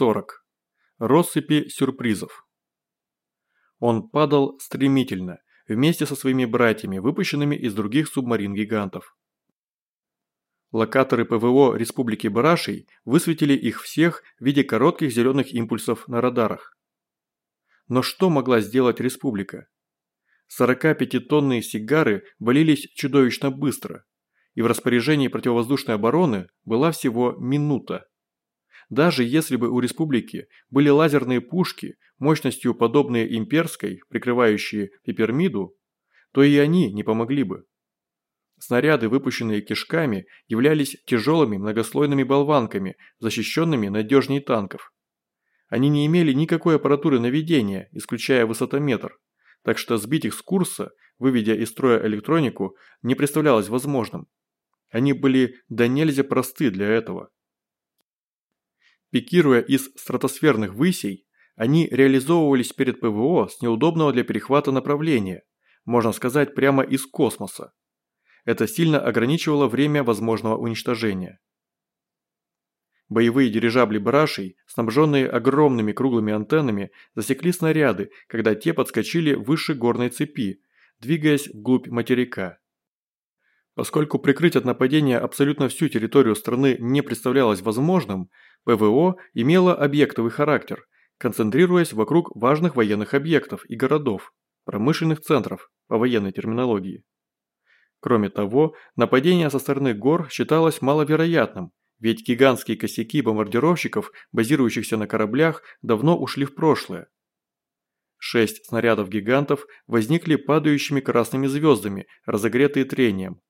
40. Россыпи сюрпризов. Он падал стремительно, вместе со своими братьями, выпущенными из других субмарин-гигантов. Локаторы ПВО Республики Барашей высветили их всех в виде коротких зеленых импульсов на радарах. Но что могла сделать Республика? 45-тонные сигары валились чудовищно быстро, и в распоряжении противовоздушной обороны была всего минута. Даже если бы у республики были лазерные пушки мощностью подобные имперской, прикрывающие пипермиду, то и они не помогли бы. Снаряды, выпущенные кишками, являлись тяжелыми многослойными болванками, защищенными надежней танков. Они не имели никакой аппаратуры наведения, исключая высотометр, так что сбить их с курса, выведя из строя электронику, не представлялось возможным. Они были до нельзя просты для этого. Пикируя из стратосферных высей, они реализовывались перед ПВО с неудобного для перехвата направления, можно сказать прямо из космоса. Это сильно ограничивало время возможного уничтожения. Боевые дирижабли «Барашей», снабженные огромными круглыми антеннами, засекли снаряды, когда те подскочили выше горной цепи, двигаясь вглубь материка. Поскольку прикрыть от нападения абсолютно всю территорию страны не представлялось возможным, ПВО имело объектовый характер, концентрируясь вокруг важных военных объектов и городов, промышленных центров по военной терминологии. Кроме того, нападение со стороны гор считалось маловероятным, ведь гигантские косяки бомбардировщиков, базирующихся на кораблях, давно ушли в прошлое. Шесть снарядов-гигантов возникли падающими красными звездами, разогретые трением.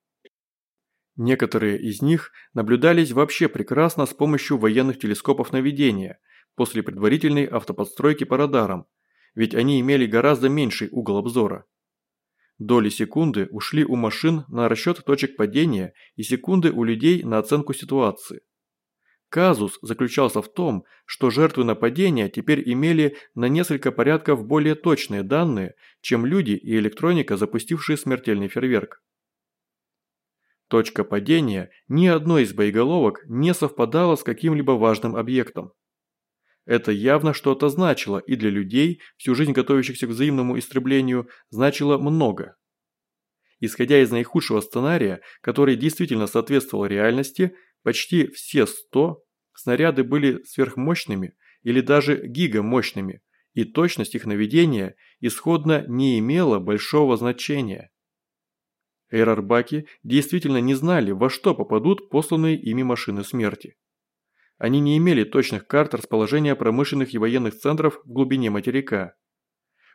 Некоторые из них наблюдались вообще прекрасно с помощью военных телескопов наведения, после предварительной автоподстройки по радарам, ведь они имели гораздо меньший угол обзора. Доли секунды ушли у машин на расчет точек падения и секунды у людей на оценку ситуации. Казус заключался в том, что жертвы нападения теперь имели на несколько порядков более точные данные, чем люди и электроника, запустившие смертельный фейерверк. Точка падения ни одной из боеголовок не совпадала с каким-либо важным объектом. Это явно что-то значило и для людей, всю жизнь готовящихся к взаимному истреблению, значило много. Исходя из наихудшего сценария, который действительно соответствовал реальности, почти все 100 снаряды были сверхмощными или даже гигамощными, и точность их наведения исходно не имела большого значения. Эйрарбаки действительно не знали, во что попадут посланные ими машины смерти. Они не имели точных карт расположения промышленных и военных центров в глубине материка.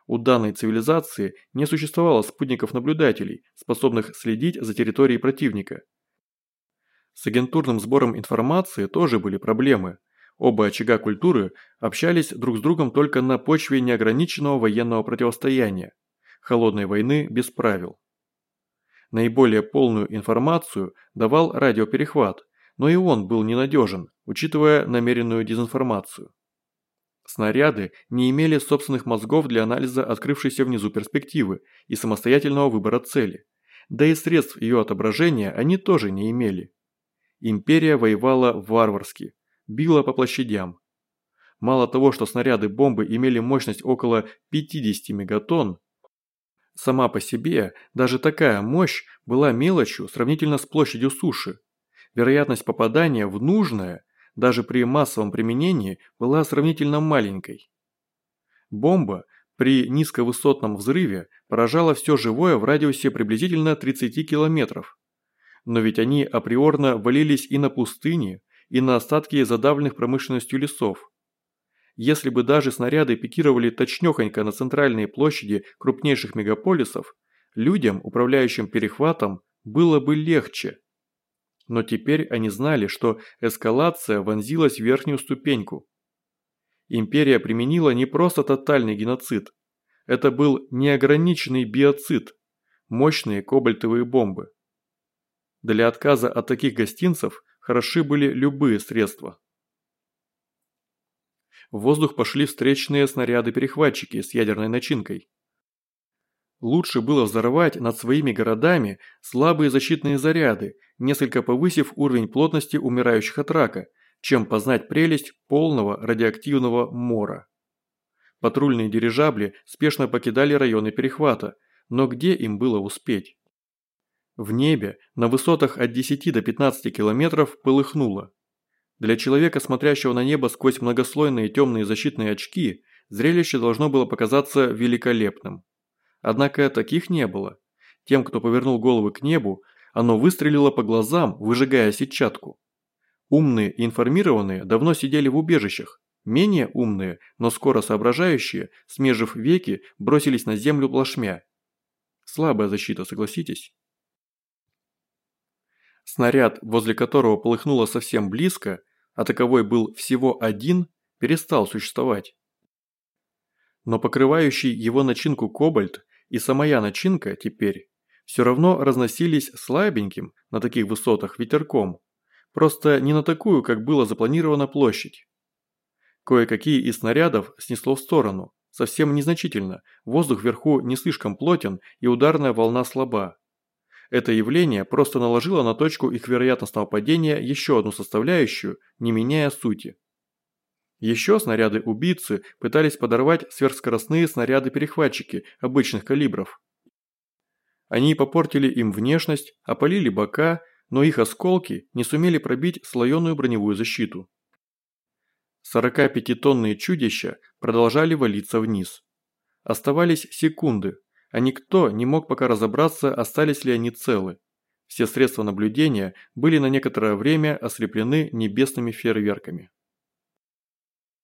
У данной цивилизации не существовало спутников-наблюдателей, способных следить за территорией противника. С агентурным сбором информации тоже были проблемы. Оба очага культуры общались друг с другом только на почве неограниченного военного противостояния, холодной войны без правил. Наиболее полную информацию давал радиоперехват, но и он был ненадежен, учитывая намеренную дезинформацию. Снаряды не имели собственных мозгов для анализа открывшейся внизу перспективы и самостоятельного выбора цели. Да и средств ее отображения они тоже не имели. Империя воевала варварски, била по площадям. Мало того, что снаряды бомбы имели мощность около 50 мегатонн, Сама по себе даже такая мощь была мелочью сравнительно с площадью суши. Вероятность попадания в нужное, даже при массовом применении, была сравнительно маленькой. Бомба при низковысотном взрыве поражала все живое в радиусе приблизительно 30 километров. Но ведь они априорно валились и на пустыни, и на остатки задавленных промышленностью лесов. Если бы даже снаряды пикировали точнёхонько на центральные площади крупнейших мегаполисов, людям, управляющим перехватом, было бы легче. Но теперь они знали, что эскалация вонзилась в верхнюю ступеньку. Империя применила не просто тотальный геноцид. Это был неограниченный биоцид, мощные кобальтовые бомбы. Для отказа от таких гостинцев хороши были любые средства. В воздух пошли встречные снаряды-перехватчики с ядерной начинкой. Лучше было взорвать над своими городами слабые защитные заряды, несколько повысив уровень плотности умирающих от рака, чем познать прелесть полного радиоактивного мора. Патрульные дирижабли спешно покидали районы перехвата, но где им было успеть? В небе, на высотах от 10 до 15 километров, полыхнуло. Для человека, смотрящего на небо сквозь многослойные темные защитные очки, зрелище должно было показаться великолепным. Однако таких не было. Тем, кто повернул головы к небу, оно выстрелило по глазам, выжигая сетчатку. Умные и информированные давно сидели в убежищах. Менее умные, но скоро соображающие, смежив веки, бросились на землю плашмя. Слабая защита, согласитесь? Снаряд, возле которого полыхнуло совсем близко, а таковой был всего один, перестал существовать. Но покрывающий его начинку кобальт и самая начинка теперь все равно разносились слабеньким на таких высотах ветерком, просто не на такую, как было запланировано площадь. Кое-какие из снарядов снесло в сторону, совсем незначительно, воздух вверху не слишком плотен и ударная волна слаба. Это явление просто наложило на точку их вероятностного падения еще одну составляющую, не меняя сути. Еще снаряды-убийцы пытались подорвать сверхскоростные снаряды-перехватчики обычных калибров. Они попортили им внешность, опалили бока, но их осколки не сумели пробить слоеную броневую защиту. 45-тонные чудища продолжали валиться вниз. Оставались секунды, а никто не мог пока разобраться, остались ли они целы. Все средства наблюдения были на некоторое время ослеплены небесными фейерверками.